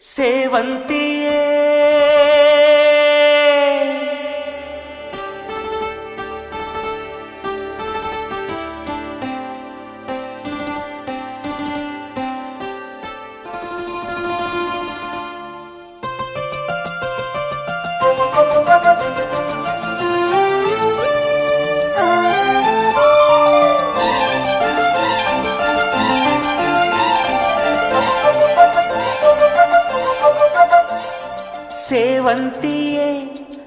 ಸೇವಂತಿಯೇ ಸೇವಂತಿಯೇ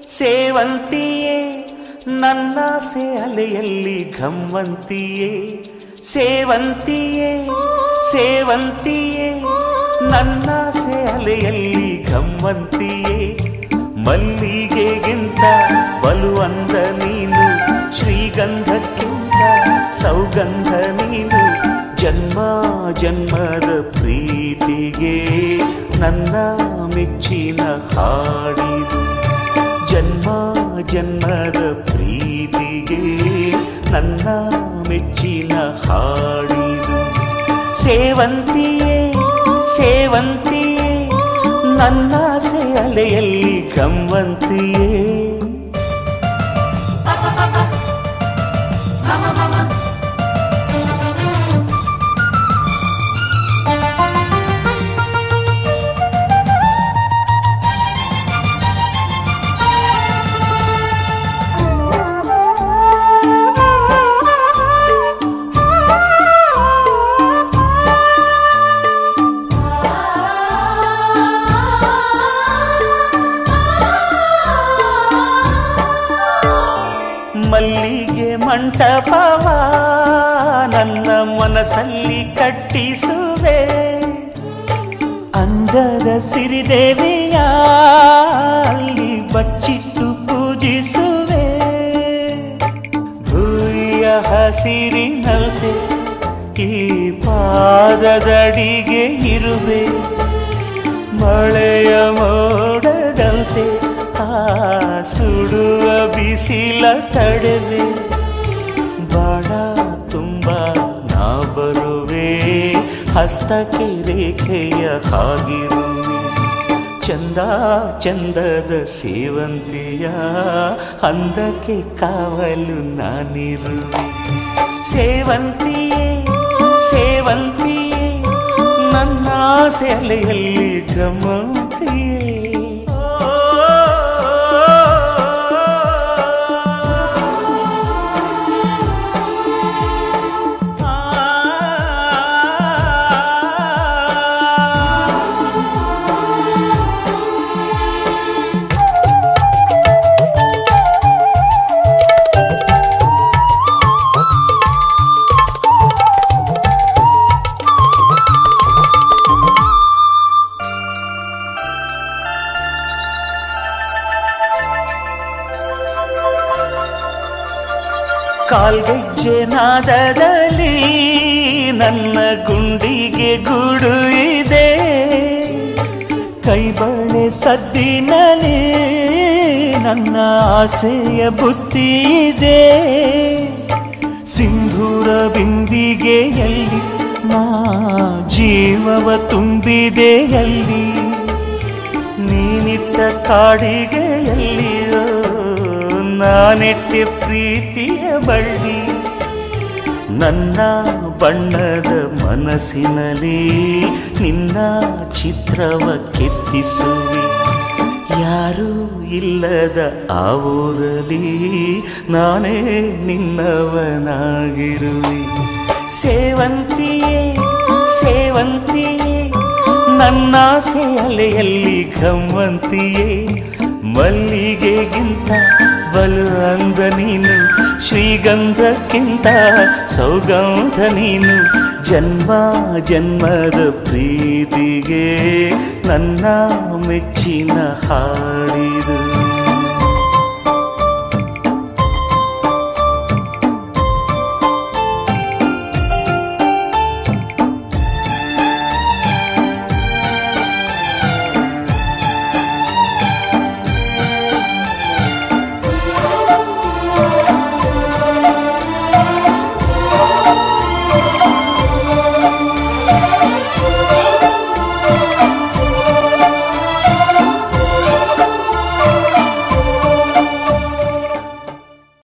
ಸೇವಂತಿಯೇ ನನ್ನಾಸೆ ಅಲೆಯಲ್ಲಿ ಘಮ್ಮಂತಿಯೇ ಸೇವಂತಿಯೇ ಸೇವಂತಿಯೇ ನನ್ನಾಸೆ ಅಲೆಯಲ್ಲಿ ಘಮ್ಮಂತಿಯೇ ಮಲ್ಲಿಗೆಗಿಂತ ಬಲುವಂದ ನೀನು, ಶ್ರೀಗಂಧಕ್ಕಿಂತ ಸೌಗಂಧ ಜನ್ಮದ ಪ್ರೀತಿಗೆ ನನ್ನ ಮೆಚ್ಚಿನ ಹಾಡಿದು ಜನ್ಮ ಜನ್ಮದ ಪ್ರೀತಿಗೆ ನನ್ನ ಮೆಚ್ಚಿನ ಹಾಡಿದು ಸೇವಂತಿಯೇ ಸೇವಂತಿಯೇ ನನ್ನ ಅಲೆಯಲ್ಲಿ ಗಮ್ಮಂತಿಯೇ ಮಂಟಪವ ನನ್ನ ಮನಸ್ಸಲ್ಲಿ ಕಟ್ಟಿಸುವೆ. ಅಂದದ ಸಿರಿದೇವಿಯ ಅಲ್ಲಿ ಬಚ್ಚಿಟ್ಟು ಪೂಜಿಸುವೆ. ಭೂಯ ಹಸಿರಿನಲ್ಲಿ ಈ ಪಾದದಡಿಗೆ ಇರುವೆ. ಮಳೆಯ ಮೋಡದಂತೆ ಆ ಸುಡುವ ಬಿಸಿಲ ತಡೆವೆ. ಹಸ್ತಕ್ಕೆ ರೇಖೆಯ ಹಾಗಿರುವೆ ಚಂದ ಚಂದದ ಸೇವಂತಿಯ ಅಂದಕ್ಕೆ ಕಾವಲು ನಾನಿರುವೆ ಸೇವಂತಿಯೇ ಸೇವಂತಿಯೇ ನನ್ನ ಸೆಲೆಯಲ್ಲಿ ಗಮಂತಿಯೇ ಕಾಲ್ಗೆಜ್ಜೆ ನಾದದಲ್ಲಿ ನನ್ನ ಗುಂಡಿಗೆ ಗುಡು ಇದೆ. ಕೈಬಳೆ ಸದ್ದಿನಲ್ಲಿ ನನ್ನ ಆಸೆಯ ಬುತ್ತಿ ಇದೆ. ಸಿಂಧೂರ ಬಿಂದಿಗೆಯಲ್ಲಿ ನಾ ಜೀವವ ತುಂಬಿದೆ ಎಲ್ಲಿ? ನೀನಿಟ್ಟ ಕಾಡಿಗೆಯಲ್ಲಿಯೋ ನಾನೆಟ್ಟೆ ಪ್ರೀತಿಯ ಬಳ್ಳಿ. ನನ್ನ ಬಣ್ಣದ ಮನಸ್ಸಿನಲ್ಲಿ ನಿನ್ನ ಚಿತ್ರವ ಕೆತ್ತಿಸುವಿ. ಯಾರೂ ಇಲ್ಲದ ಆ ನಾನೇ ನಿನ್ನವನಾಗಿರುವೆ. ಸೇವಂತಿಯೇ ಸೇವಂತಿಯೇ ನನ್ನ ಸೇಲೆಯಲ್ಲಿ ಗಮ್ಮಂತಿಯೇ ಮಲ್ಲಿಗೆಗಿಂತ ಬಲು ಅಂದ ನೀನು ಶ್ರೀಗಂಧಕ್ಕಿಂತ ಸೌಗಂಧ ನೀನು. ಜನ್ಮ ಜನ್ಮದ ಪ್ರೀತಿಗೆ ನನ್ನ ಮೆಚ್ಚಿನ ಹಾಡಿದು